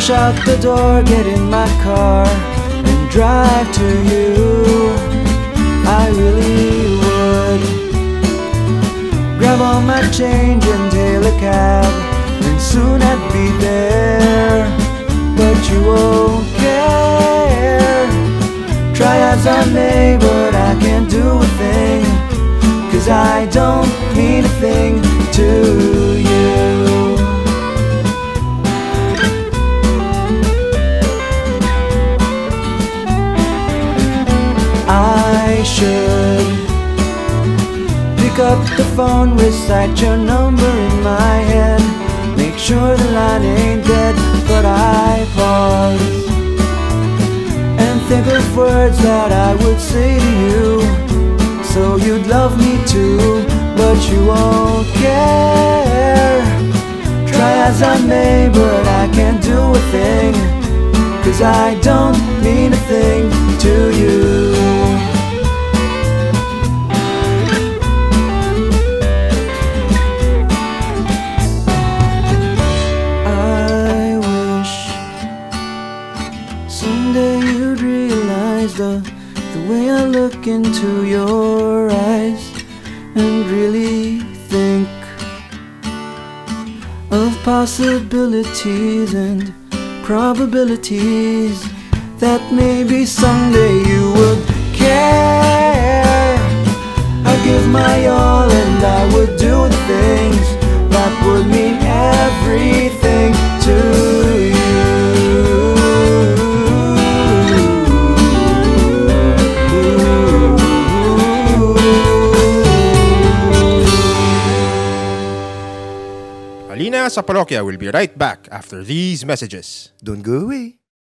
Rush out the door, get in my car, and drive to you. I really would. Grab all my change and hail a cab, and soon I'd be there. But you won't care. Try as I may, but I can't do a thing. Cause I don't mean a thing to Should pick up the phone, recite your number in my head. Make sure the line ain't dead, but I pause and think of words that I would say to you. So you'd love me too, but you won't care. Try as I may, but I can't do a thing. Cause I don't mean a thing someday you'd realize the, the way I look into your eyes and really think of possibilities and probabilities that maybe someday you Alina sa Parokya will be right back after these messages. Don't go away.